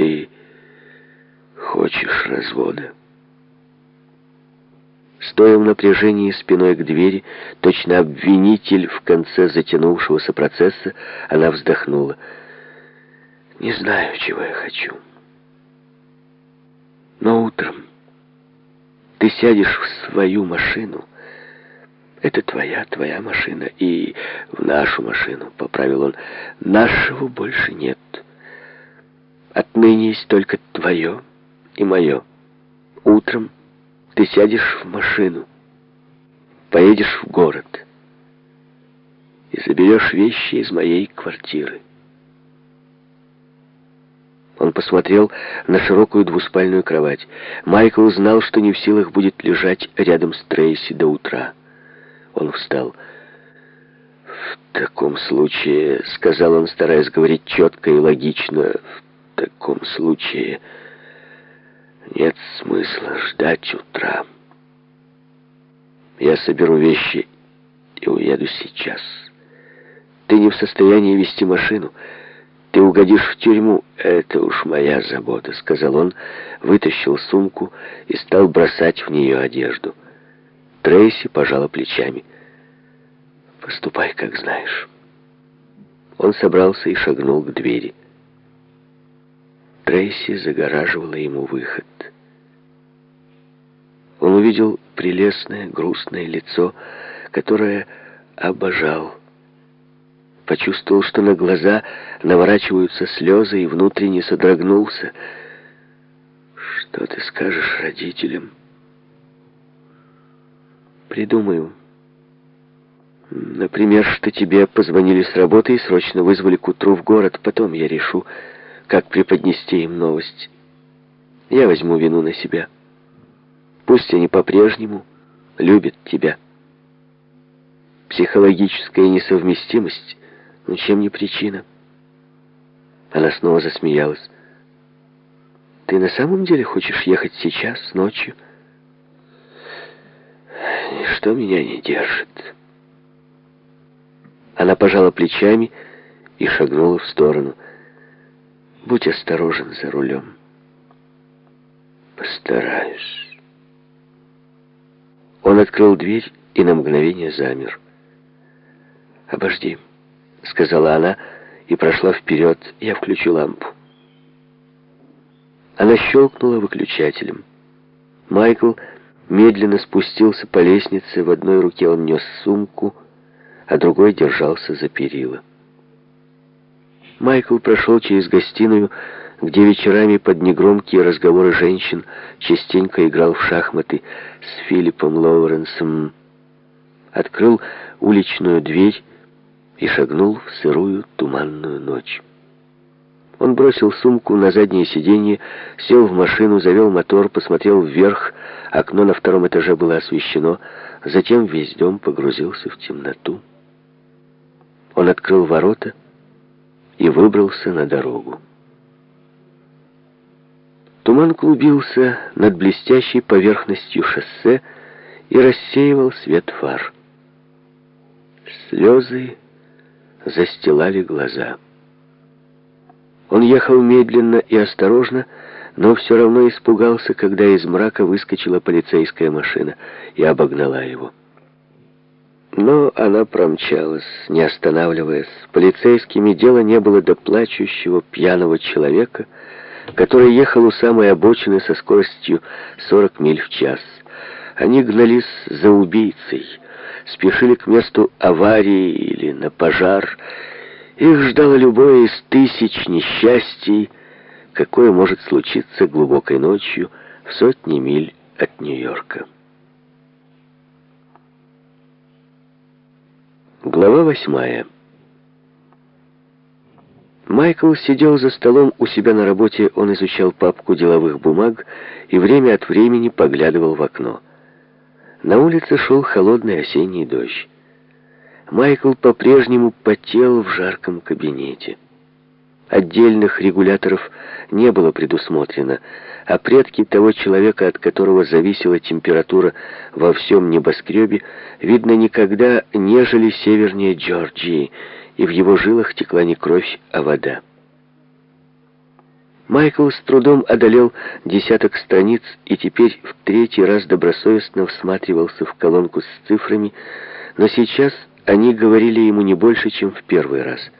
Ты хочешь развода? Стоя в напряжении спиной к двери, точно обвинитель в конце затянувшегося процесса, она вздохнула. «Не знаю, чего я хочу. Но утром ты сядешь в свою машину. Это твоя, твоя машина. И в нашу машину, — поправил он, — нашего больше нет. Отныне есть только твое и мое. Утром ты сядешь в машину, поедешь в город и заберешь вещи из моей квартиры. Он посмотрел на широкую двуспальную кровать. Майкл знал, что не в силах будет лежать рядом с Трейси до утра. Он встал. «В таком случае», — сказал он, стараясь говорить четко и логично, «в таком случае нет смысла ждать утра. Я соберу вещи и уеду сейчас. Ты не в состоянии вести машину». «Ты угодишь в тюрьму, это уж моя забота», — сказал он, вытащил сумку и стал бросать в нее одежду. Трейси пожала плечами. «Поступай, как знаешь». Он собрался и шагнул к двери. Трейси загораживала ему выход. Он увидел прелестное, грустное лицо, которое обожал почувствовал, что на глаза наворачиваются слезы и внутренне содрогнулся. «Что ты скажешь родителям?» «Придумаю. Например, что тебе позвонили с работы и срочно вызвали к утру в город. Потом я решу, как преподнести им новость. Я возьму вину на себя. Пусть они по-прежнему любят тебя». Психологическая несовместимость ну, чем не причина? Она снова засмеялась. Ты на самом деле хочешь ехать сейчас, ночью? Ничто меня не держит. Она пожала плечами и шагнула в сторону. Будь осторожен за рулем. Постараюсь. Он открыл дверь и на мгновение замер. Обожди. — сказала она и прошла вперед. Я включу лампу. Она щелкнула выключателем. Майкл медленно спустился по лестнице. В одной руке он нес сумку, а другой держался за перила. Майкл прошел через гостиную, где вечерами под негромкие разговоры женщин частенько играл в шахматы с Филиппом Лоуренсом. Открыл уличную дверь и шагнул в сырую туманную ночь. Он бросил сумку на заднее сиденье, сел в машину, завел мотор, посмотрел вверх, окно на втором этаже было освещено, затем весь дом погрузился в темноту. Он открыл ворота и выбрался на дорогу. Туман клубился над блестящей поверхностью шоссе и рассеивал свет фар. Слезы застилали глаза. Он ехал медленно и осторожно, но все равно испугался, когда из мрака выскочила полицейская машина и обогнала его. Но она промчалась, не останавливаясь. Полицейскими дело не было до плачущего пьяного человека, который ехал у самой обочины со скоростью 40 миль в час. Они гнались за убийцей — спешили к месту аварии или на пожар. Их ждало любое из тысяч несчастий, какое может случиться глубокой ночью в сотни миль от Нью-Йорка. Глава восьмая. Майкл сидел за столом у себя на работе, он изучал папку деловых бумаг и время от времени поглядывал в окно. На улице шел холодный осенний дождь. Майкл по-прежнему потел в жарком кабинете. Отдельных регуляторов не было предусмотрено, а предки того человека, от которого зависела температура во всем небоскребе, видно, никогда не жили севернее Джорджии, и в его жилах текла не кровь, а вода. Майкл с трудом одолел десяток страниц и теперь в третий раз добросовестно всматривался в колонку с цифрами, но сейчас они говорили ему не больше, чем в первый раз —